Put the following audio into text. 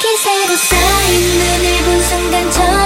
기세로 쌓인 눈을 본 순간 저